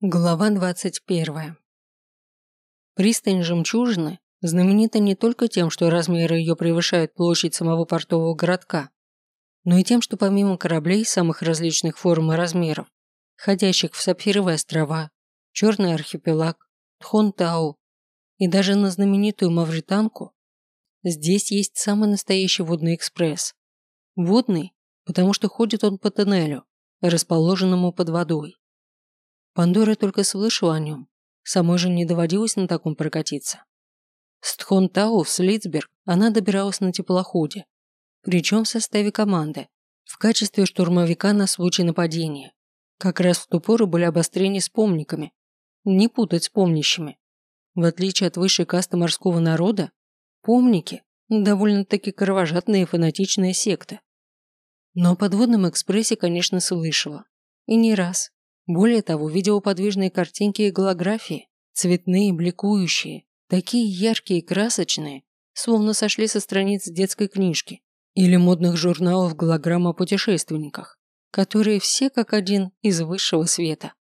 Глава 21. Пристань «Жемчужины» знаменита не только тем, что размеры ее превышают площадь самого портового городка, но и тем, что помимо кораблей самых различных форм и размеров, ходящих в Сапфировые острова, Черный архипелаг, Тхонтау и даже на знаменитую Мавританку, здесь есть самый настоящий водный экспресс. Водный, потому что ходит он по тоннелю, расположенному под водой. Пандора только слышала о нем. Самой же не доводилось на таком прокатиться. С Тхонтау в Слицберг она добиралась на теплоходе, причем в составе команды, в качестве штурмовика на случай нападения. Как раз в ту пору были обострения с помниками. Не путать с помнящими. В отличие от высшей касты морского народа, помники – довольно-таки кровожадная и фанатичная секта. Но о подводном экспрессе, конечно, слышала. И не раз. Более того, видела подвижные картинки и голографии, цветные, бликующие, такие яркие и красочные, словно сошли со страниц детской книжки или модных журналов голограмм о путешественниках, которые все как один из высшего света.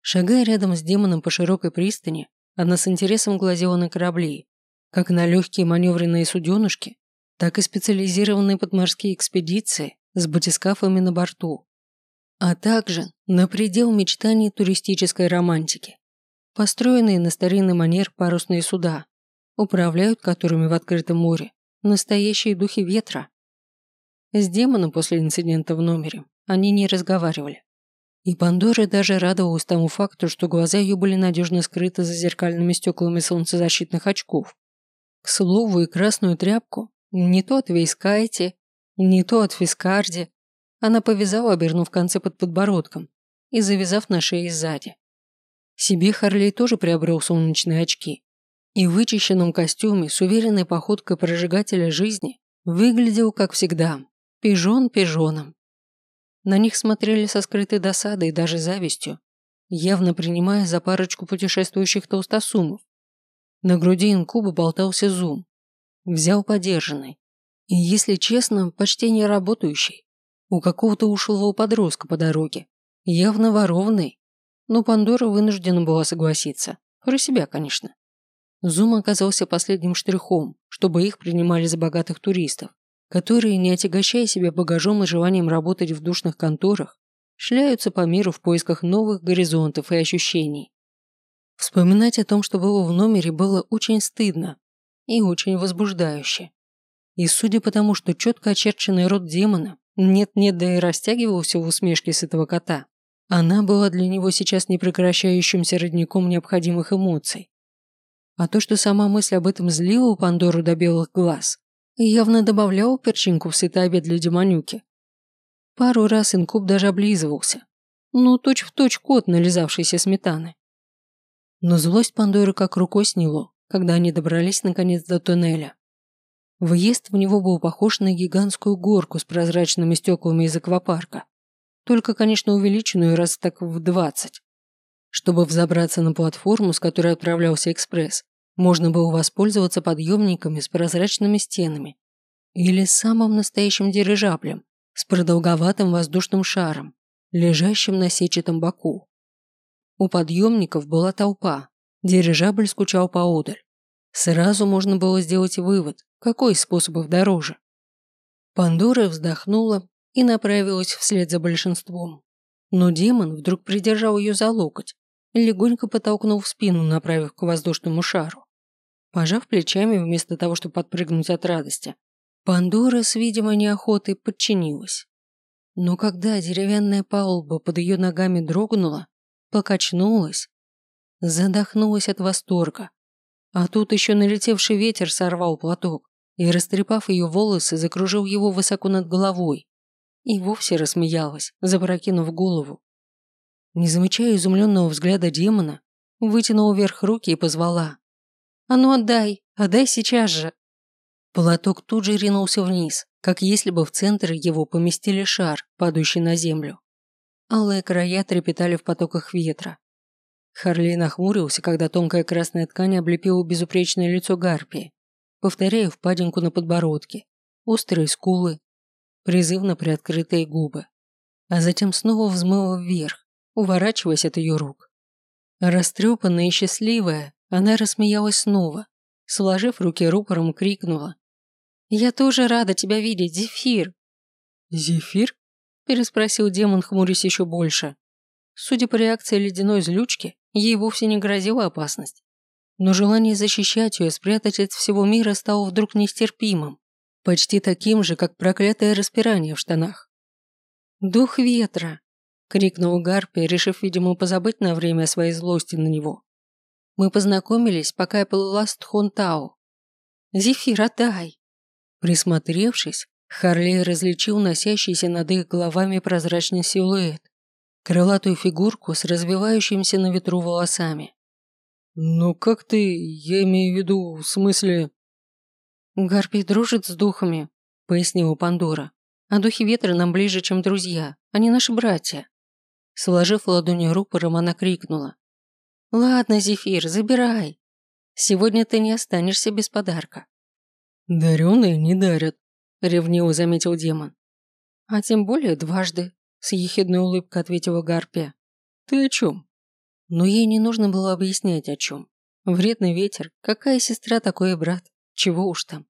Шагая рядом с демоном по широкой пристани, она с интересом глазела на корабли, как на легкие маневренные суденышки, так и специализированные подморские экспедиции с батискафами на борту, а также на предел мечтаний туристической романтики. Построенные на старинный манер парусные суда, управляют которыми в открытом море настоящие духи ветра. С демоном после инцидента в номере они не разговаривали. И Пандора даже радовалась тому факту, что глаза ее были надежно скрыты за зеркальными стеклами солнцезащитных очков. К слову, и красную тряпку не то от Вейскайте, не то от Фискарди она повязала, обернув концы под подбородком и завязав на шее сзади. Себе Харлей тоже приобрел солнечные очки и в вычищенном костюме с уверенной походкой прожигателя жизни выглядел, как всегда, пижон пижоном. На них смотрели со скрытой досадой и даже завистью, явно принимая за парочку путешествующих толстосумов. На груди инкуба болтался зум. Взял подержанный. И, если честно, почти не работающий. У какого-то ушлого подростка по дороге. Явно ворованный. Но Пандора вынуждена была согласиться. Про себя, конечно. Зум оказался последним штрихом, чтобы их принимали за богатых туристов, которые, не отягощая себя багажом и желанием работать в душных конторах, шляются по миру в поисках новых горизонтов и ощущений. Вспоминать о том, что было в номере, было очень стыдно и очень возбуждающе. И судя по тому, что четко очерченный рот демона нет-нет, да и растягивался в усмешке с этого кота. Она была для него сейчас непрекращающимся родником необходимых эмоций. А то, что сама мысль об этом злила у Пандору до белых глаз, явно добавляла перчинку в сытый обед для демонюки. Пару раз инкуб даже облизывался. Ну, точь-в-точь кот, нализавшийся сметаны. Но злость Пандоры как рукой сняло, когда они добрались наконец до туннеля. Въезд в него был похож на гигантскую горку с прозрачными стеклами из аквапарка. Только, конечно, увеличенную раз так в двадцать. Чтобы взобраться на платформу, с которой отправлялся экспресс, можно было воспользоваться подъемниками с прозрачными стенами или самым настоящим дирижаблем с продолговатым воздушным шаром, лежащим на сетчатом боку. У подъемников была толпа, дирижабль скучал поодаль. Сразу можно было сделать вывод, какой из способов дороже. Пандора вздохнула и направилась вслед за большинством. Но демон вдруг придержал ее за локоть легонько потолкнул в спину, направив к воздушному шару. Пожав плечами, вместо того, чтобы подпрыгнуть от радости, Пандора с видимой неохотой подчинилась. Но когда деревянная палуба под ее ногами дрогнула, покачнулась, задохнулась от восторга, а тут еще налетевший ветер сорвал платок и, растрепав ее волосы, закружил его высоко над головой. И вовсе рассмеялась, запрокинув голову. Не замечая изумленного взгляда демона, вытянула вверх руки и позвала. «А ну отдай, отдай сейчас же!» Платок тут же ринулся вниз, как если бы в центр его поместили шар, падающий на землю. Алые края трепетали в потоках ветра, Харли нахмурился, когда тонкая красная ткань облепила безупречное лицо Гарпии, повторяя впадинку на подбородке, острые скулы, призывно приоткрытые губы. А затем снова взмыла вверх, уворачиваясь от ее рук. Растрепанная и счастливая, она рассмеялась снова, сложив руки рупором, крикнула. «Я тоже рада тебя видеть, Зефир!» «Зефир?» – переспросил демон, хмурясь еще больше. Судя по реакции ледяной злючки, ей вовсе не грозила опасность. Но желание защищать ее, спрятать от всего мира стало вдруг нестерпимым, почти таким же, как проклятое распирание в штанах. «Дух ветра!» – крикнул Гарпия, решив, видимо, позабыть на время о своей злости на него. «Мы познакомились, пока я плыла с Тхонтау. Зефир, отдай!» Присмотревшись, Харлей различил носящийся над их головами прозрачный силуэт, крылатую фигурку с развивающимися на ветру волосами. «Ну как ты, я имею в виду, в смысле...» «Гарпий дружит с духами», — пояснила Пандора. «А духи ветра нам ближе, чем друзья. Они наши братья». Сложив ладони рупором, она крикнула. «Ладно, Зефир, забирай. Сегодня ты не останешься без подарка». «Дареные не дарят», — ревниво заметил демон. «А тем более дважды», — с ехидной улыбкой ответила Гарпия. «Ты о чем?» Но ей не нужно было объяснять, о чем. Вредный ветер, какая сестра, такой и брат. Чего уж там.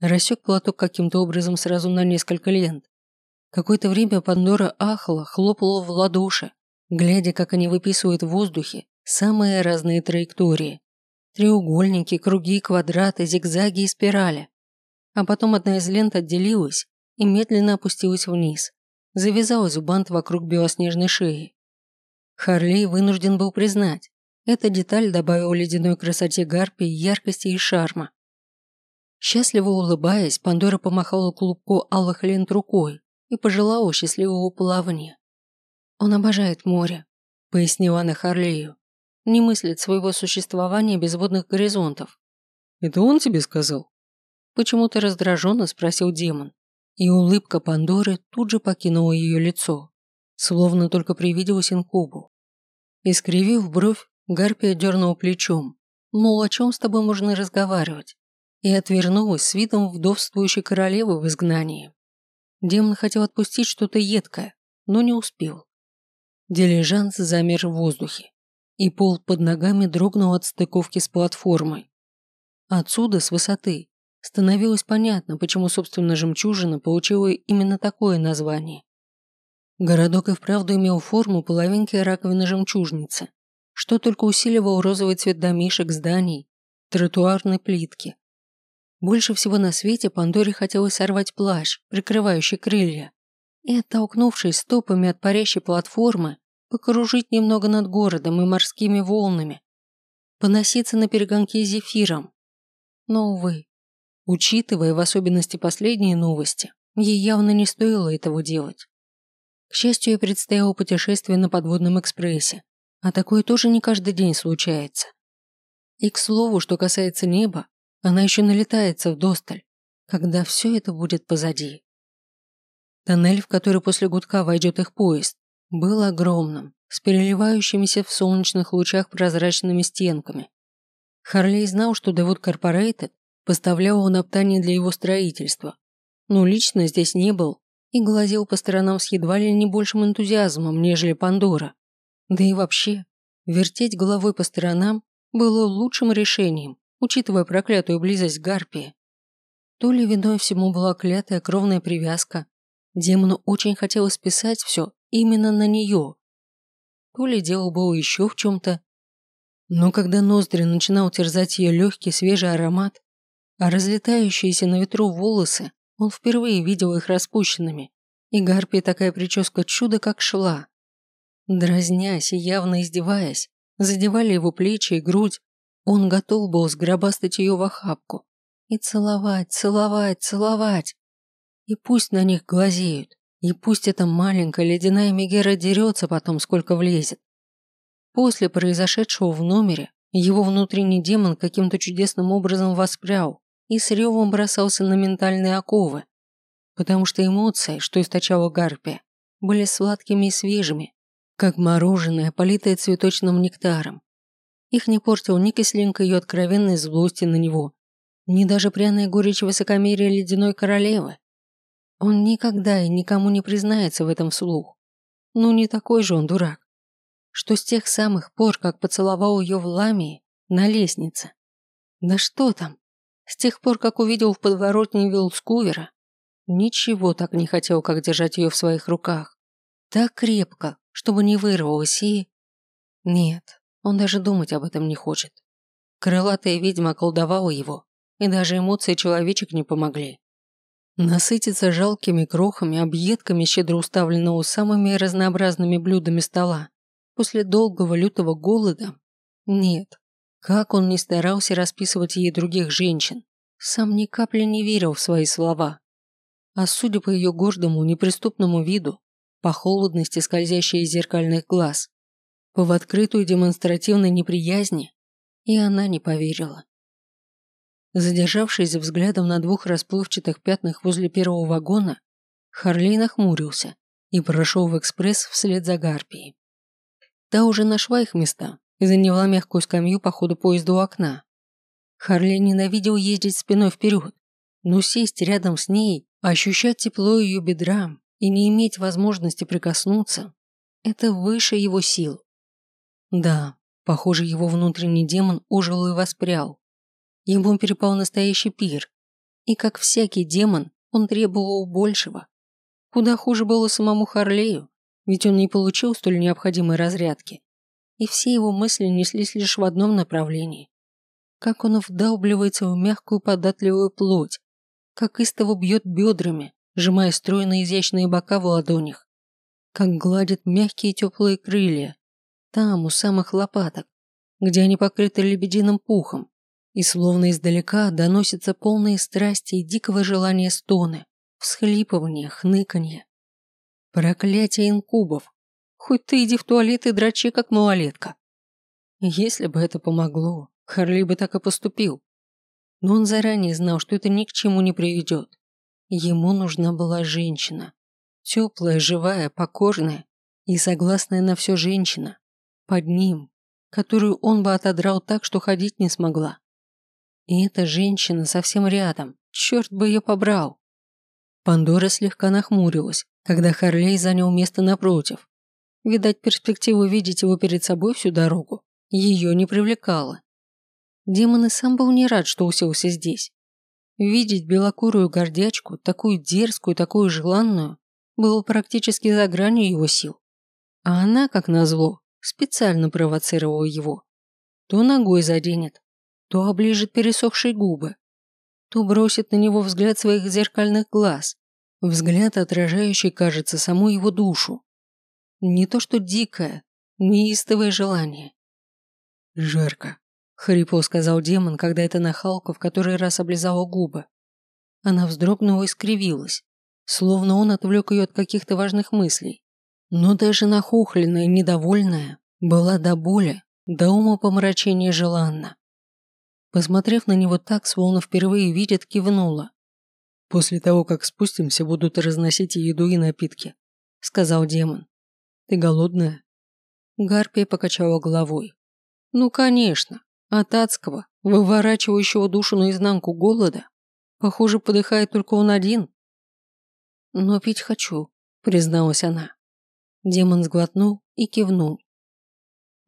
Рассек платок каким-то образом сразу на несколько лент. Какое-то время Пандора ахала, хлопала в ладоши, глядя, как они выписывают в воздухе самые разные траектории. Треугольники, круги, квадраты, зигзаги и спирали. А потом одна из лент отделилась и медленно опустилась вниз. Завязалась в бант вокруг белоснежной шеи. Харли вынужден был признать, эта деталь добавила ледяной красоте гарпии яркости и шарма. Счастливо улыбаясь, Пандора помахала клубку алых лент рукой и пожелала счастливого плавания. «Он обожает море», — пояснила она Харлею. «Не мыслит своего существования без водных горизонтов». «Это он тебе сказал?» Почему-то раздраженно спросил демон, и улыбка Пандоры тут же покинула ее лицо, словно только привиделась инкубу. Искривив бровь, Гарпия дернула плечом, мол, о чем с тобой можно разговаривать, и отвернулась с видом вдовствующей королевы в изгнании. Демон хотел отпустить что-то едкое, но не успел. Дилижанс замер в воздухе, и пол под ногами дрогнул от стыковки с платформой. Отсюда, с высоты, становилось понятно, почему, собственно, жемчужина получила именно такое название. Городок и вправду имел форму половинки раковины жемчужницы, что только усиливал розовый цвет домишек, зданий, тротуарной плитки. Больше всего на свете Пандоре хотелось сорвать плащ, прикрывающий крылья, и, оттолкнувшись стопами от парящей платформы, покружить немного над городом и морскими волнами, поноситься на перегонке зефиром. Но, увы, учитывая в особенности последние новости, ей явно не стоило этого делать. К счастью, ей предстояло путешествие на подводном экспрессе, а такое тоже не каждый день случается. И к слову, что касается неба, она еще налетается в досталь, когда все это будет позади. Тоннель, в который после гудка войдет их поезд, был огромным, с переливающимися в солнечных лучах прозрачными стенками. Харлей знал, что Девуд Корпорейтед поставлял наптание для его строительства, но лично здесь не был и глазел по сторонам с едва ли не большим энтузиазмом, нежели Пандора. Да и вообще, вертеть головой по сторонам было лучшим решением, учитывая проклятую близость Гарпии. То ли виной всему была клятая кровная привязка, демону очень хотелось писать все именно на нее, то ли дело было еще в чем-то. Но когда ноздри начинал терзать ее легкий свежий аромат, а разлетающиеся на ветру волосы он впервые видел их распущенными, и Гарпии такая прическа чудо как шла. Дразнясь и явно издеваясь, задевали его плечи и грудь, он готов был сгробастать ее в охапку и целовать, целовать, целовать. И пусть на них глазеют, и пусть эта маленькая ледяная Мегера дерется потом, сколько влезет. После произошедшего в номере его внутренний демон каким-то чудесным образом воспрял и с ревом бросался на ментальные оковы, потому что эмоции, что источала Гарпия, были сладкими и свежими, как мороженое, политое цветочным нектаром. Их не портил ни кислинка ее откровенной злости на него, ни даже пряная горечь высокомерия ледяной королевы. Он никогда и никому не признается в этом вслух. Ну, не такой же он дурак, что с тех самых пор, как поцеловал ее в ламии на лестнице. Да что там? С тех пор, как увидел в подворотне Вилскувера, ничего так не хотел, как держать ее в своих руках. Так крепко, чтобы не вырвалось и... Нет, он даже думать об этом не хочет. Крылатая ведьма колдовала его, и даже эмоции человечек не помогли. Насытиться жалкими крохами, объедками, щедро уставленного самыми разнообразными блюдами стола, после долгого лютого голода? Нет. Как он не старался расписывать ей других женщин, сам ни капли не верил в свои слова. А судя по ее гордому, неприступному виду, по холодности, скользящей из зеркальных глаз, по в открытую демонстративной неприязни, и она не поверила. Задержавшись взглядом на двух расплывчатых пятнах возле первого вагона, Харлей нахмурился и прошел в экспресс вслед за Гарпией. Та уже нашла их места и заняла мягкую скамью по ходу поезда у окна. Харли ненавидел ездить спиной вперед, но сесть рядом с ней, ощущать тепло ее бедра и не иметь возможности прикоснуться – это выше его сил. Да, похоже, его внутренний демон ожил и воспрял. Ему перепал настоящий пир. И как всякий демон, он требовал большего. Куда хуже было самому Харлею, ведь он не получил столь необходимой разрядки. И все его мысли неслись лишь в одном направлении. Как он вдалбливается в мягкую податливую плоть, как истово бьет бедрами, сжимая стройные изящные бока в ладонях, как гладит мягкие теплые крылья, там, у самых лопаток, где они покрыты лебединым пухом, и словно издалека доносятся полные страсти и дикого желания стоны, всхлипывания, хныканье. Проклятие инкубов. Хоть ты иди в туалет и дрочи, как малолетка. Если бы это помогло, Харли бы так и поступил. Но он заранее знал, что это ни к чему не приведет. Ему нужна была женщина. Теплая, живая, покорная и согласная на все женщина. Под ним, которую он бы отодрал так, что ходить не смогла. И эта женщина совсем рядом. Черт бы ее побрал. Пандора слегка нахмурилась, когда Харлей занял место напротив. Видать, перспектива видеть его перед собой всю дорогу ее не привлекала. Демон и сам был не рад, что уселся здесь. Видеть белокурую гордячку, такую дерзкую, такую желанную, было практически за гранью его сил. А она, как назло, специально провоцировала его. То ногой заденет, то оближет пересохшие губы, то бросит на него взгляд своих зеркальных глаз, взгляд, отражающий, кажется, саму его душу. Не то что дикое, неистовое желание. «Жарко», — хрипло сказал демон, когда эта нахалка в который раз облизала губы. Она вздрогнула и скривилась, словно он отвлек ее от каких-то важных мыслей. Но даже нахохленная, недовольная, была до боли, до ума помрачения желанна. Посмотрев на него так, словно впервые видит, кивнула. «После того, как спустимся, будут разносить еду и напитки», — сказал демон. «Ты голодная?» Гарпия покачала головой. «Ну, конечно. От адского, выворачивающего душу наизнанку голода, похоже, подыхает только он один». «Но пить хочу», — призналась она. Демон сглотнул и кивнул.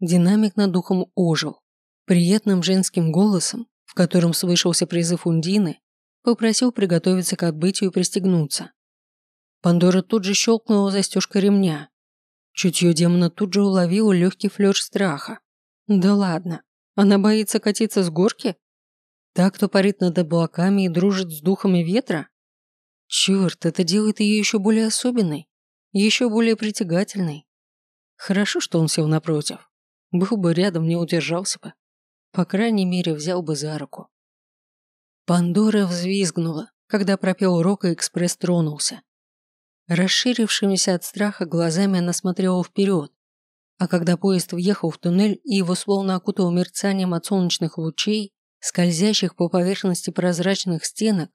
Динамик над духом ожил. Приятным женским голосом, в котором слышался призыв Ундины, попросил приготовиться к отбытию и пристегнуться. Пандора тут же щелкнула застежкой ремня. Чутье демона тут же уловило легкий флёр страха. Да ладно, она боится катиться с горки? Так, кто парит над облаками и дружит с духами ветра? Черт, это делает ее еще более особенной, еще более притягательной. Хорошо, что он сел напротив. Был бы рядом, не удержался бы. По крайней мере, взял бы за руку. Пандора взвизгнула, когда пропел рок и экспресс тронулся. Расширившимися от страха глазами она смотрела вперед, а когда поезд въехал в туннель и его словно окутал мерцанием от солнечных лучей, скользящих по поверхности прозрачных стенок,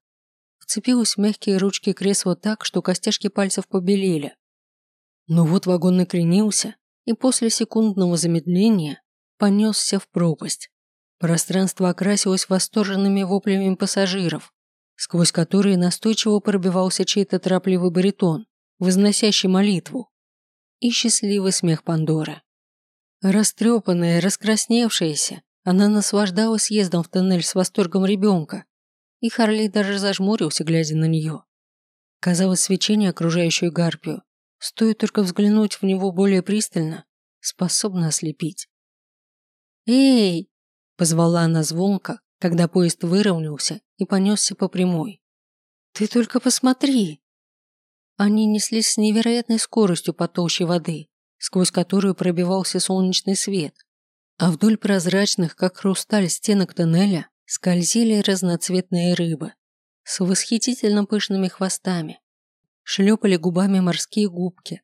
вцепилась в мягкие ручки кресла так, что костяшки пальцев побелели. Но вот вагон накренился, и после секундного замедления понесся в пропасть. Пространство окрасилось восторженными воплями пассажиров, сквозь которые настойчиво пробивался чей-то торопливый баритон, возносящий молитву, и счастливый смех Пандоры. Растрепанная, раскрасневшаяся, она наслаждалась съездом в тоннель с восторгом ребенка, и Харли даже зажмурился, глядя на нее. Казалось, свечение, окружающее гарпию, стоит только взглянуть в него более пристально, способно ослепить. «Эй!» – позвала она звонко, когда поезд выровнялся и понесся по прямой. «Ты только посмотри!» Они неслись с невероятной скоростью по толще воды, сквозь которую пробивался солнечный свет, а вдоль прозрачных, как хрусталь, стенок тоннеля скользили разноцветные рыбы с восхитительно пышными хвостами, шлепали губами морские губки,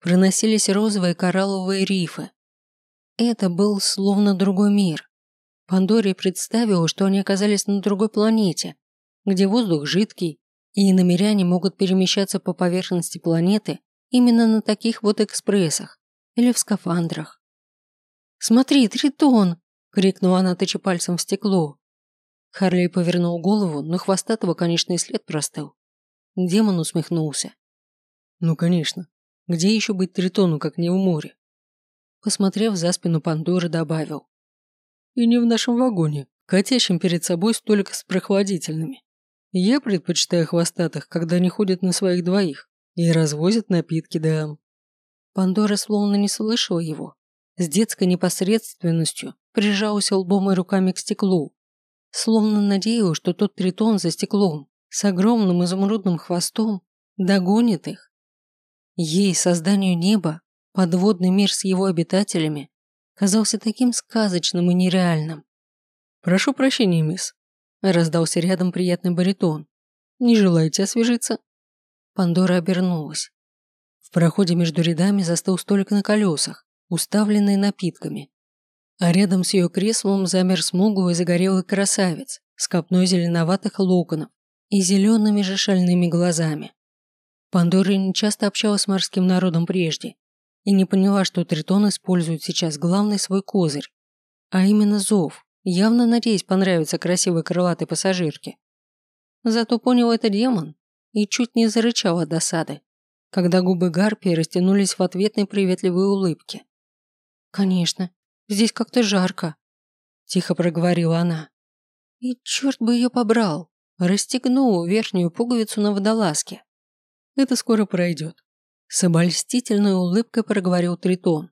проносились розовые коралловые рифы. Это был словно другой мир. Пандоре представила, что они оказались на другой планете, где воздух жидкий, и иномеряне могут перемещаться по поверхности планеты именно на таких вот экспрессах или в скафандрах. «Смотри, тритон!» – крикнула она, тыча пальцем в стекло. Харли повернул голову, но хвостатого, конечно, и след простыл. Демон усмехнулся. «Ну, конечно. Где еще быть тритону, как не в море?» Посмотрев за спину Пандоры, добавил. «И не в нашем вагоне, катящем перед собой столик с прохладительными. Я предпочитаю хвостатых, когда они ходят на своих двоих и развозят напитки, да...» Пандора словно не слышала его. С детской непосредственностью прижался лбом и руками к стеклу, словно надеялась, что тот тритон за стеклом с огромным изумрудным хвостом догонит их. Ей, созданию неба, подводный мир с его обитателями, казался таким сказочным и нереальным. «Прошу прощения, мисс», – раздался рядом приятный баритон. «Не желаете освежиться?» Пандора обернулась. В проходе между рядами застыл столик на колесах, уставленный напитками. А рядом с ее креслом замер смуглый загорелый красавец с копной зеленоватых локонов и зелеными же шальными глазами. Пандора не часто общалась с морским народом прежде и не поняла, что Тритон использует сейчас главный свой козырь, а именно зов, явно надеясь понравиться красивой крылатой пассажирке. Зато понял это демон и чуть не зарычал от досады когда губы Гарпии растянулись в ответной приветливой улыбке. «Конечно, здесь как-то жарко», – тихо проговорила она. «И черт бы ее побрал!» Расстегнул верхнюю пуговицу на водолазке. «Это скоро пройдет», – с обольстительной улыбкой проговорил Тритон.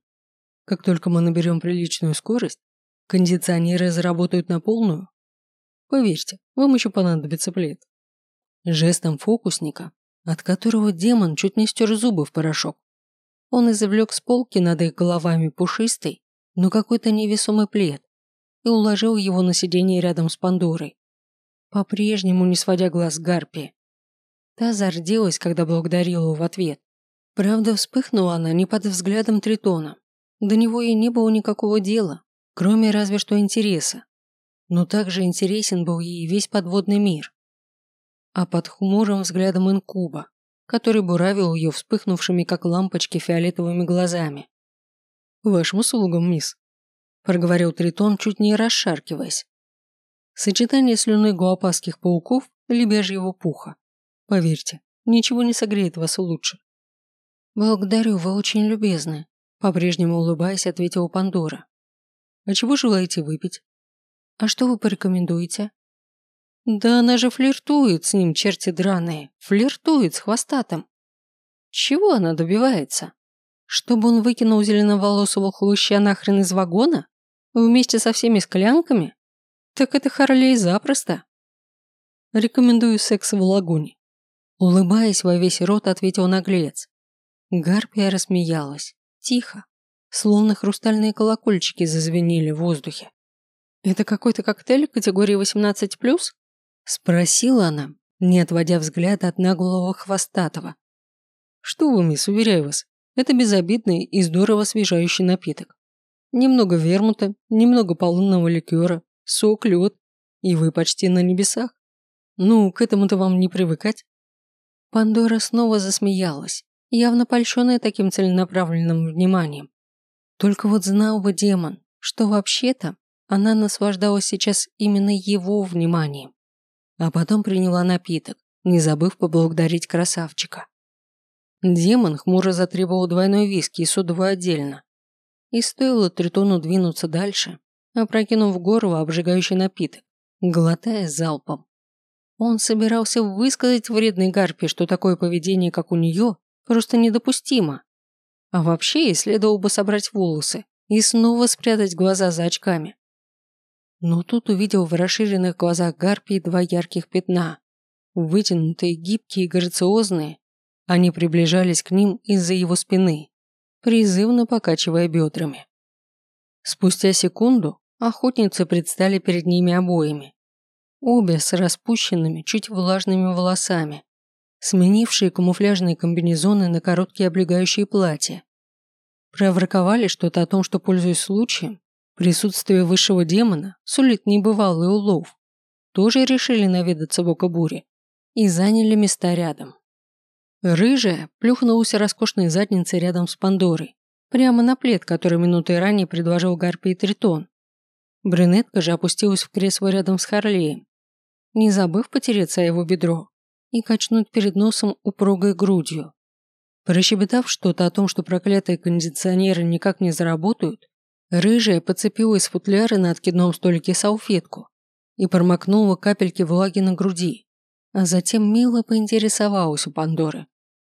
«Как только мы наберем приличную скорость, кондиционеры заработают на полную. Поверьте, вам еще понадобится плед». Жестом фокусника от которого демон чуть не стер зубы в порошок. Он извлек с полки над их головами пушистый, но какой-то невесомый плед и уложил его на сиденье рядом с Пандорой, по-прежнему не сводя глаз Гарпи. Та зарделась, когда благодарила в ответ. Правда, вспыхнула она не под взглядом Тритона. До него и не было никакого дела, кроме разве что интереса. Но также интересен был ей весь подводный мир а под хмурым взглядом инкуба, который буравил ее вспыхнувшими, как лампочки, фиолетовыми глазами. «Вашим услугам, мисс», – проговорил Тритон, чуть не расшаркиваясь. Сочетание слюны гуапасских пауков и лебяжьего пуха. Поверьте, ничего не согреет вас лучше. «Благодарю, вы очень любезны», – по-прежнему улыбаясь, ответила Пандора. «А чего желаете выпить?» «А что вы порекомендуете?» Да она же флиртует с ним, черти драные. Флиртует с хвостатым. Чего она добивается? Чтобы он выкинул зеленоволосого хлуща нахрен из вагона? Вместе со всеми склянками? Так это Харлей запросто. Рекомендую секс в лагуне. Улыбаясь во весь рот, ответил наглец. Гарпия рассмеялась. Тихо. Словно хрустальные колокольчики зазвенели в воздухе. Это какой-то коктейль категории 18+. Спросила она, не отводя взгляда от наглого хвостатого. «Что вы, мисс, уверяю вас, это безобидный и здорово освежающий напиток. Немного вермута, немного полынного ликера, сок, лед, и вы почти на небесах. Ну, к этому-то вам не привыкать». Пандора снова засмеялась, явно польщенная таким целенаправленным вниманием. Только вот знал бы демон, что вообще-то она наслаждалась сейчас именно его вниманием а потом приняла напиток, не забыв поблагодарить красавчика. Демон хмуро затребовал двойной виски и содовую отдельно. и стоило Тритону двинуться дальше, опрокинув в горло обжигающий напиток, глотая залпом. Он собирался высказать вредной гарпе, что такое поведение, как у нее, просто недопустимо. А вообще ей следовало бы собрать волосы и снова спрятать глаза за очками. Но тут увидел в расширенных глазах гарпии два ярких пятна. Вытянутые, гибкие и грациозные, они приближались к ним из-за его спины, призывно покачивая бедрами. Спустя секунду охотницы предстали перед ними обоими. Обе с распущенными, чуть влажными волосами, сменившие камуфляжные комбинезоны на короткие облегающие платья. Проворковали что-то о том, что, пользуясь случаем, присутствие высшего демона сулит небывалый улов. Тоже решили наведаться в око бури и заняли места рядом. Рыжая плюхнулась роскошной задницей рядом с Пандорой, прямо на плед, который минутой ранее предложил Гарпий Тритон. Брюнетка же опустилась в кресло рядом с Харлеем, не забыв потереться о его бедро и качнуть перед носом упругой грудью. Прощебетав что-то о том, что проклятые кондиционеры никак не заработают, рыжая подцепила из футляра на откидном столике салфетку и промокнула капельки влаги на груди, а затем мило поинтересовалась у Пандоры,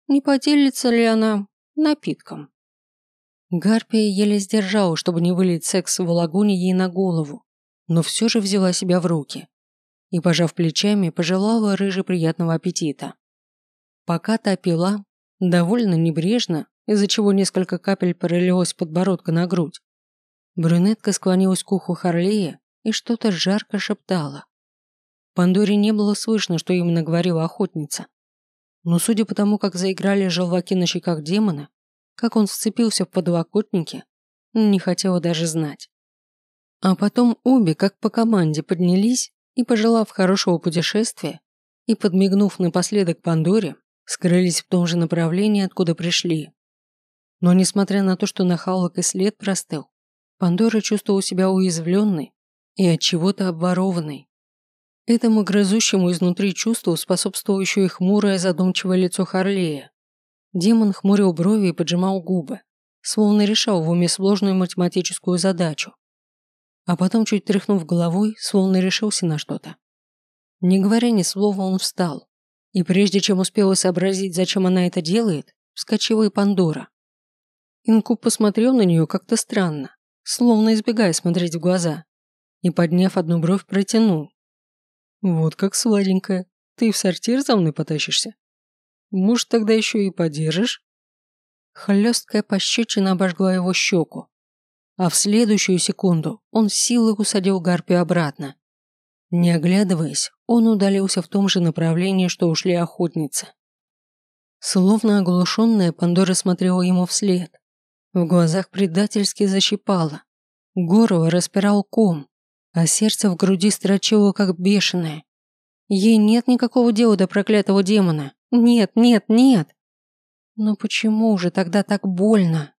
не поделится ли она напитком. Гарпия еле сдержала, чтобы не вылить секс в лагуне ей на голову, но все же взяла себя в руки и, пожав плечами, пожелала рыже приятного аппетита. Пока та пила, довольно небрежно, из-за чего несколько капель пролилось подбородка на грудь, брюнетка склонилась к уху Харлея и что-то жарко шептала. Пандоре не было слышно, что именно говорила охотница. Но судя по тому, как заиграли желваки на щеках демона, как он сцепился в подлокотнике, не хотела даже знать. А потом обе, как по команде, поднялись и, пожелав хорошего путешествия и подмигнув напоследок Пандоре, скрылись в том же направлении, откуда пришли. Но несмотря на то, что нахалок и след простыл, Пандора чувствовала себя уязвленной и от чего-то обворованной. Этому грызущему изнутри чувству способствовало еще и хмурое задумчивое лицо Харлея. Демон хмурил брови и поджимал губы, словно решал в уме сложную математическую задачу а потом, чуть тряхнув головой, словно решился на что-то. Не говоря ни слова, он встал, и прежде чем успела сообразить, зачем она это делает, вскочила и Пандора. Инкуб посмотрел на нее как-то странно, словно избегая смотреть в глаза, и, подняв одну бровь, протянул. «Вот как сладенькая, ты в сортир за мной потащишься? Может, тогда еще и подержишь?» Хлесткая пощечина обожгла его щеку, а в следующую секунду он силой усадил Гарпию обратно. Не оглядываясь, он удалился в том же направлении, что ушли охотницы. Словно оглушенная, Пандора смотрела ему вслед. В глазах предательски защипала. Горло распирал ком, а сердце в груди строчило, как бешеное. Ей нет никакого дела до проклятого демона. Нет, нет, нет. Но почему же тогда так больно?